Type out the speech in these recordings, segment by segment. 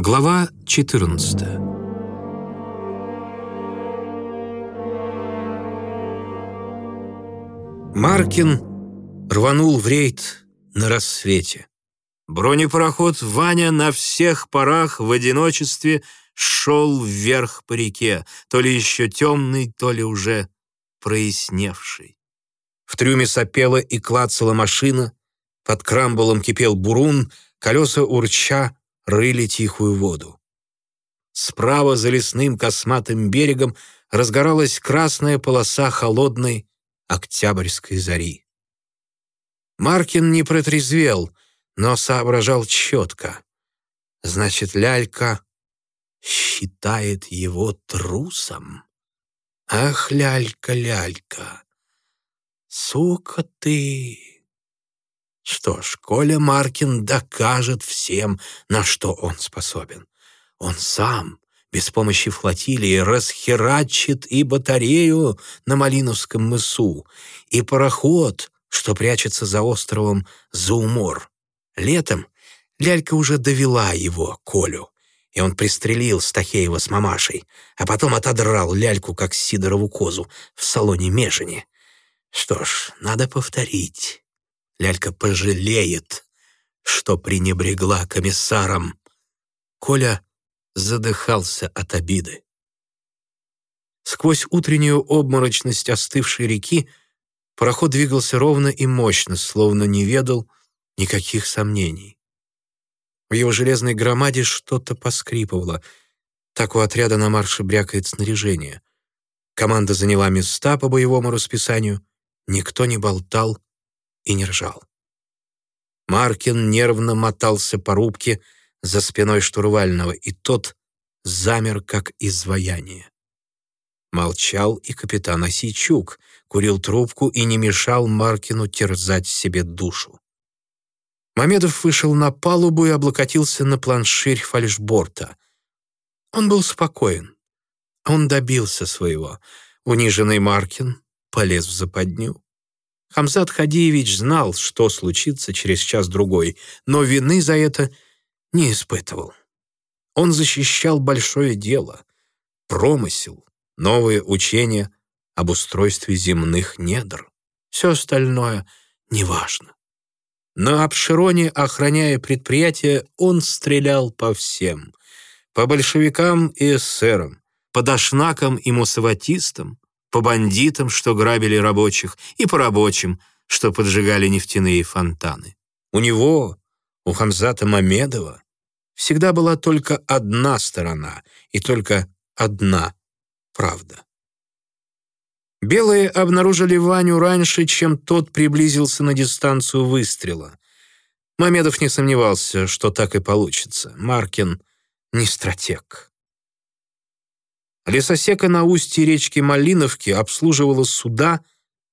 Глава 14 Маркин рванул в рейд на рассвете. Бронепароход Ваня на всех парах в одиночестве шел вверх по реке, то ли еще темный, то ли уже проясневший. В трюме сопела и клацала машина, под крамбулом кипел бурун, колеса урча рыли тихую воду. Справа за лесным косматым берегом разгоралась красная полоса холодной октябрьской зари. Маркин не протрезвел, но соображал четко. Значит, лялька считает его трусом? Ах, лялька, лялька, сука ты! Что ж, Коля Маркин докажет всем, на что он способен. Он сам, без помощи флотилии, расхерачит и батарею на Малиновском мысу, и пароход, что прячется за островом Заумор. Летом лялька уже довела его, Колю, и он пристрелил Стахеева с мамашей, а потом отодрал ляльку, как Сидорову козу, в салоне Межине. Что ж, надо повторить. Лялька пожалеет, что пренебрегла комиссаром. Коля задыхался от обиды. Сквозь утреннюю обморочность остывшей реки пароход двигался ровно и мощно, словно не ведал никаких сомнений. В его железной громаде что-то поскрипывало. Так у отряда на марше брякает снаряжение. Команда заняла места по боевому расписанию. Никто не болтал и не ржал. Маркин нервно мотался по рубке за спиной штурвального, и тот замер, как изваяние. Молчал и капитан Осичук, курил трубку и не мешал Маркину терзать себе душу. Мамедов вышел на палубу и облокотился на планширь фальшборта. Он был спокоен. Он добился своего. Униженный Маркин полез в западню. Хамзат Хадиевич знал, что случится через час-другой, но вины за это не испытывал. Он защищал большое дело, промысел, новые учения об устройстве земных недр. Все остальное неважно. На Абшироне, охраняя предприятие, он стрелял по всем. По большевикам и эсерам, по дошнакам и мусаватистам, по бандитам, что грабили рабочих, и по рабочим, что поджигали нефтяные фонтаны. У него, у Хамзата Мамедова, всегда была только одна сторона и только одна правда. Белые обнаружили Ваню раньше, чем тот приблизился на дистанцию выстрела. Мамедов не сомневался, что так и получится. Маркин не стратег. Лесосека на устье речки Малиновки обслуживала суда,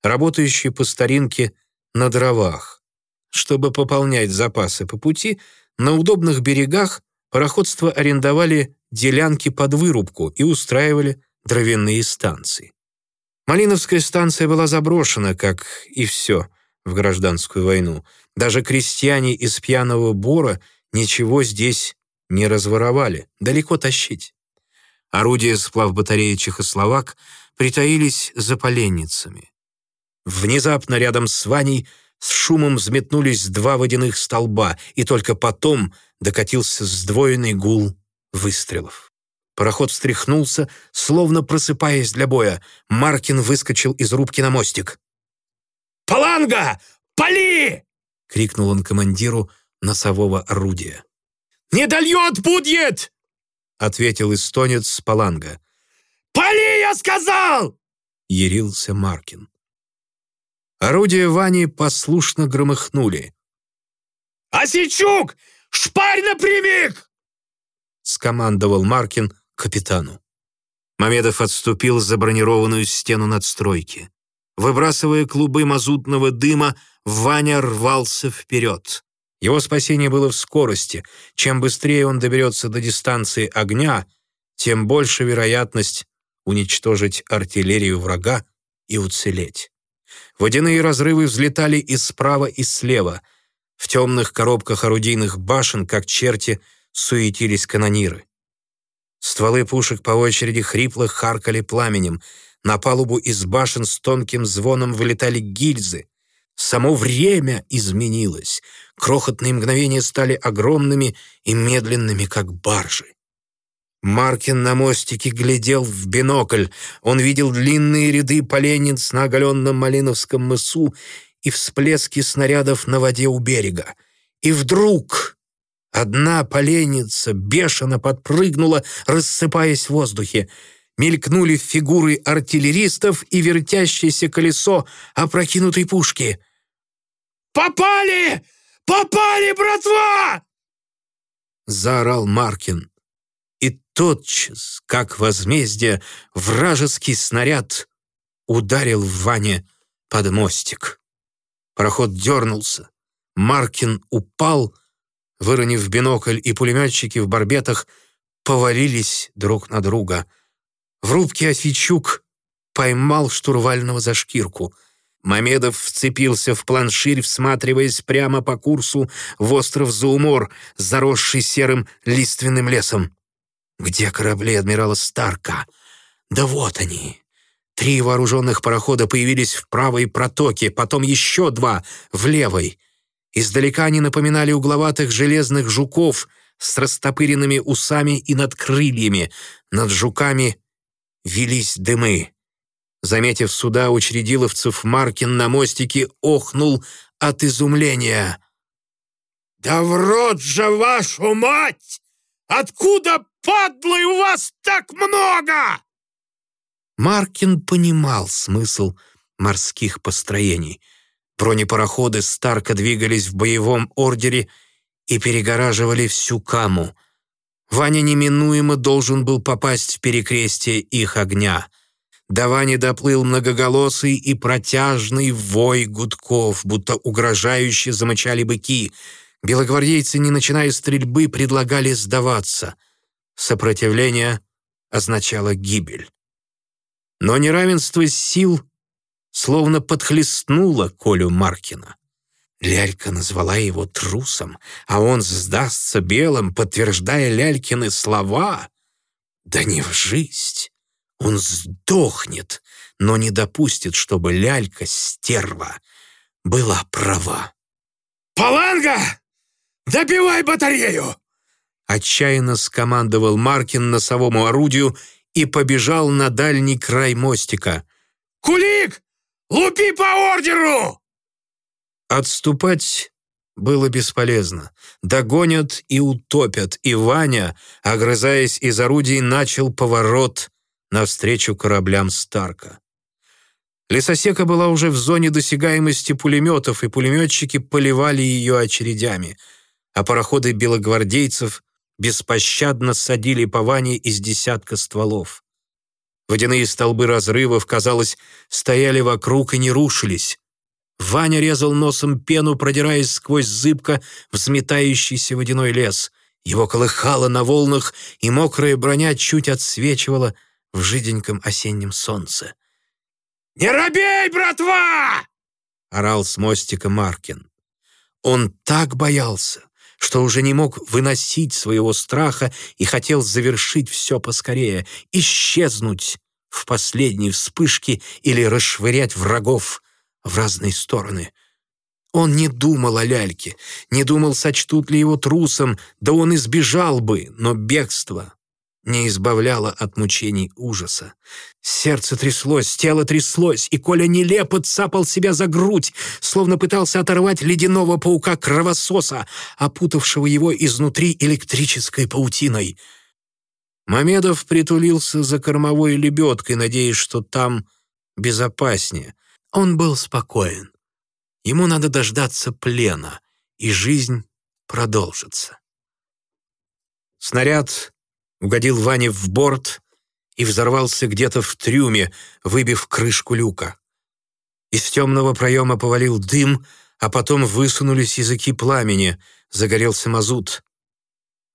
работающие по старинке на дровах. Чтобы пополнять запасы по пути, на удобных берегах пароходства арендовали делянки под вырубку и устраивали дровяные станции. Малиновская станция была заброшена, как и все в гражданскую войну. Даже крестьяне из пьяного бора ничего здесь не разворовали, далеко тащить. Орудия сплав батареи «Чехословак» притаились за поленницами. Внезапно рядом с Ваней с шумом взметнулись два водяных столба, и только потом докатился сдвоенный гул выстрелов. Пароход встряхнулся, словно просыпаясь для боя. Маркин выскочил из рубки на мостик. «Паланга! Пали!» — крикнул он командиру носового орудия. «Не дольет будет!» — ответил эстонец с паланга. «Пали, я сказал!» — ярился Маркин. Орудия Вани послушно громыхнули. «Осичук! Шпарь напрямик!» — скомандовал Маркин капитану. Мамедов отступил за бронированную стену надстройки. Выбрасывая клубы мазутного дыма, Ваня рвался вперед. Его спасение было в скорости. Чем быстрее он доберется до дистанции огня, тем больше вероятность уничтожить артиллерию врага и уцелеть. Водяные разрывы взлетали и справа, и слева. В темных коробках орудийных башен, как черти, суетились канониры. Стволы пушек по очереди хрипло харкали пламенем. На палубу из башен с тонким звоном вылетали гильзы. Само время изменилось. Крохотные мгновения стали огромными и медленными, как баржи. Маркин на мостике глядел в бинокль. Он видел длинные ряды поленниц на оголенном Малиновском мысу и всплески снарядов на воде у берега. И вдруг одна поленница бешено подпрыгнула, рассыпаясь в воздухе. Мелькнули фигуры артиллеристов и вертящееся колесо опрокинутой пушки. «Попали! Попали, братва!» Заорал Маркин. И тотчас, как возмездие, вражеский снаряд ударил в Ване под мостик. Пароход дернулся. Маркин упал, выронив бинокль, и пулеметчики в барбетах повалились друг на друга. В рубке Осичук поймал штурвального за шкирку. Мамедов вцепился в планширь, всматриваясь прямо по курсу в остров Заумор, заросший серым лиственным лесом. Где корабли адмирала Старка? Да вот они. Три вооруженных парохода появились в правой протоке, потом еще два в левой. Издалека они напоминали угловатых железных жуков с растопыренными усами и над крыльями. Над жуками велись дымы. Заметив суда учредиловцев, Маркин на мостике охнул от изумления. «Да в рот же вашу мать! Откуда, падлы, у вас так много?» Маркин понимал смысл морских построений. Бронепароходы Старка двигались в боевом ордере и перегораживали всю Каму. Ваня неминуемо должен был попасть в перекрестие их огня. До Вани доплыл многоголосый и протяжный вой гудков, будто угрожающе замычали быки. Белогвардейцы, не начиная стрельбы, предлагали сдаваться. Сопротивление означало гибель. Но неравенство сил словно подхлестнуло Колю Маркина. Лялька назвала его трусом, а он сдастся белым, подтверждая Лялькины слова. Да не в жизнь. Он сдохнет, но не допустит, чтобы Лялька, стерва, была права. «Паланга! Добивай батарею!» Отчаянно скомандовал Маркин носовому орудию и побежал на дальний край мостика. «Кулик! Лупи по ордеру!» Отступать было бесполезно. Догонят и утопят, и Ваня, огрызаясь из орудий, начал поворот навстречу кораблям Старка. Лесосека была уже в зоне досягаемости пулеметов, и пулеметчики поливали ее очередями, а пароходы белогвардейцев беспощадно садили по Ване из десятка стволов. Водяные столбы разрывов, казалось, стояли вокруг и не рушились. Ваня резал носом пену, продираясь сквозь зыбко взметающийся водяной лес. Его колыхало на волнах, и мокрая броня чуть отсвечивала в жиденьком осеннем солнце. «Не робей, братва!» — орал с мостика Маркин. Он так боялся, что уже не мог выносить своего страха и хотел завершить все поскорее, исчезнуть в последней вспышке или расшвырять врагов в разные стороны. Он не думал о ляльке, не думал, сочтут ли его трусом, да он избежал бы, но бегство не избавляло от мучений ужаса. Сердце тряслось, тело тряслось, и Коля нелепо цапал себя за грудь, словно пытался оторвать ледяного паука-кровососа, опутавшего его изнутри электрической паутиной. Мамедов притулился за кормовой лебедкой, надеясь, что там безопаснее. Он был спокоен. Ему надо дождаться плена, и жизнь продолжится. Снаряд угодил Ване в борт и взорвался где-то в трюме, выбив крышку люка. Из темного проема повалил дым, а потом высунулись языки пламени, загорелся мазут.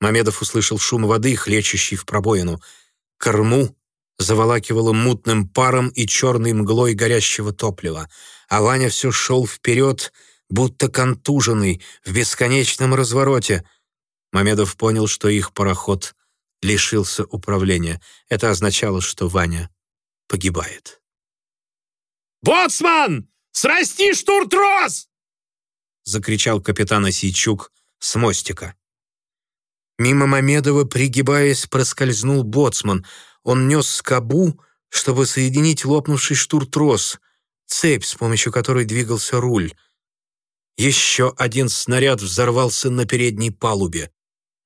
Мамедов услышал шум воды, хлещущий в пробоину. Корму заволакивало мутным паром и черной мглой горящего топлива, а Ваня все шел вперед, будто контуженный, в бесконечном развороте — Мамедов понял, что их пароход лишился управления. Это означало, что Ваня погибает. «Боцман! Срасти штуртрос!» закричал капитан Осейчук с мостика. Мимо Мамедова, пригибаясь, проскользнул боцман. Он нес скобу, чтобы соединить лопнувший штуртрос, цепь, с помощью которой двигался руль. Еще один снаряд взорвался на передней палубе.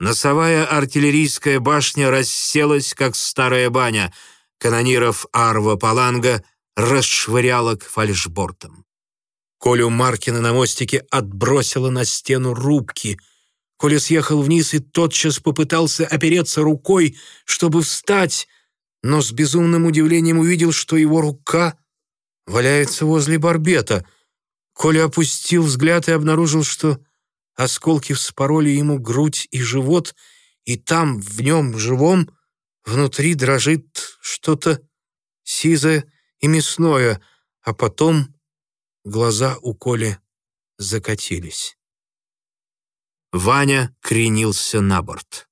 Носовая артиллерийская башня расселась, как старая баня. Канониров Арва Паланга расшвыряла к фальшбортам. Колю Маркина на мостике отбросило на стену рубки. Коля съехал вниз и тотчас попытался опереться рукой, чтобы встать, но с безумным удивлением увидел, что его рука валяется возле барбета. Коля опустил взгляд и обнаружил, что осколки вспороли ему грудь и живот, и там, в нем живом, внутри дрожит что-то сизое и мясное, а потом глаза у Коли закатились. Ваня кренился на борт.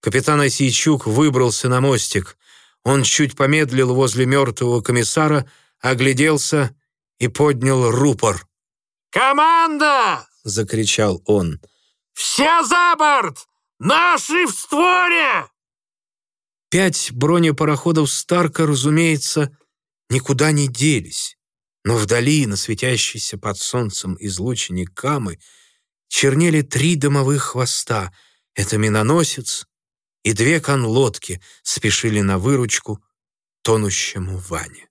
Капитан Осейчук выбрался на мостик. Он чуть помедлил возле мертвого комиссара, огляделся и поднял рупор. «Команда!» — закричал он. «Все за борт! Наши в створе!» Пять бронепароходов Старка, разумеется, никуда не делись. Но вдали, на светящейся под солнцем излучине Камы, чернели три дымовых хвоста. Это миноносец и две конлодки спешили на выручку тонущему Ване.